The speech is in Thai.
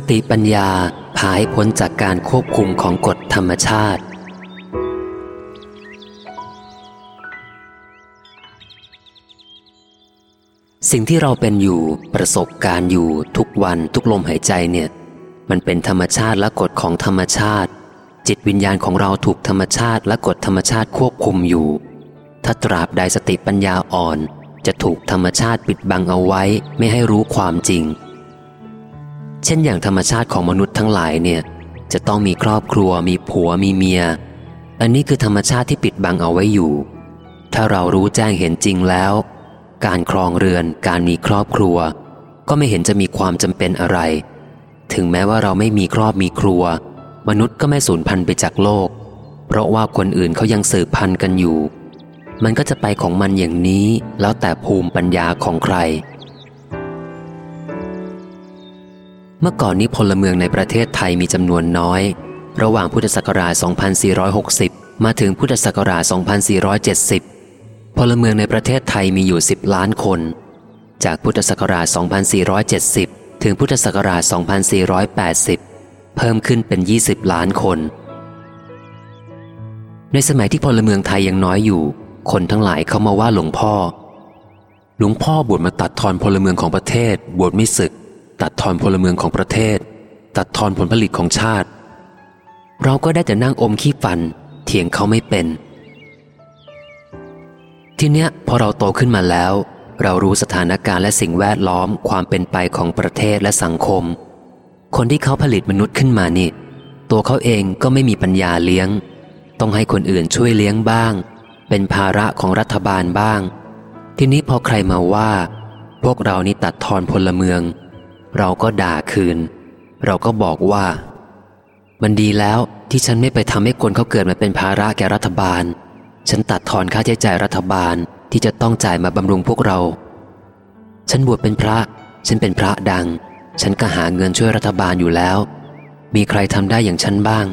สติปัญญาพาให้พ้นจากการควบคุมของกฎธรรมชาติ สิ่งที่เราเป็นอยู่ประสบการณ์อยู่ทุกวันทุกลมหายใจเนี่ย มันเป็นธรรมชาติและกฎของธรรมชาติ จิตวิญญาณของเราถูกธรรมชาติและกฎธรรมชาติควบคุมอยู่ ถ้าตราบใดสติปัญญาอ่อน จะถูกธรรมชาติปิดบังเอาไว้ไม่ให้รู้ความจริง เช่นอย่างธรรมชาติของมนุษย์ทั้งหลายเนี่ย จะต้องมีครอบครัว มีผัวมีเมีย อันนี้คือธรรมชาติที่ปิดบังเอาไว้อยู่ ถ้าเรารู้แจ้งเห็นจริงแล้ว การครองเรือน การมีครอบครัว ก็ไม่เห็นจะมีความจำเป็นอะไร ถึงแม้ว่าเราไม่มีครอบมีครัว มนุษย์ก็ไม่สูญพันธุ์ไปจากโลก เพราะว่าคนอื่นเขายังสืบพันธุ์กันอยู่ มันก็จะไปของมันอย่างนี้แล้วแต่ภูมิปัญญาของใคร เมื่อก่อนนี้พลเมืองในประเทศไทยมีจำนวนน้อย ระหว่างพุทธศักราช 2460 มาถึงพุทธศักราช 2470 พลเมืองในประเทศไทยมีอยู่ 10 ล้านคน จากพุทธศักราช 2470 ถึงพุทธศักราช 2480 เพิ่มขึ้นเป็น 20 ล้านคน ในสมัยที่พลเมืองไทยยังน้อยอยู่ คนทั้งหลายเข้ามาว่าหลวงพ่อ หลวงพ่อบวชมาตัดทอนพลเมืองของประเทศบวชไม่ศึก ตัดทอนพลเมืองของประเทศ ตัดทอนผลผลิตของชาติ เราก็ได้แต่นั่งอมขี้ฟัน เถียงเขาไม่เป็น ทีเนี้ยพอเราโตขึ้นมาแล้ว เรารู้สถานการณ์และสิ่งแวดล้อมความเป็นไปของประเทศและสังคม คนที่เขาผลิตมนุษย์ขึ้นมานี่ตัวเขาเองก็ไม่มีปัญญาเลี้ยง ต้องให้คนอื่นช่วยเลี้ยงบ้าง เป็นภาระของรัฐบาลบ้าง ทีนี้พอใครมาว่า พวกเรานี่ตัดทอนพลเมือง เราก็ด่าคืน เราก็บอกว่า มันดีแล้วที่ฉันไม่ไปทำให้คนเขาเกิดมาเป็นภาระแก่รัฐบาล ฉันตัดทอนค่าใช้จ่ายรัฐบาลที่จะต้องจ่ายมาบำรุงพวกเรา ฉันบวชเป็นพระ ฉันเป็นพระดัง ฉันก็หาเงินช่วยรัฐบาลอยู่แล้ว มีใครทำได้อย่างฉันบ้าง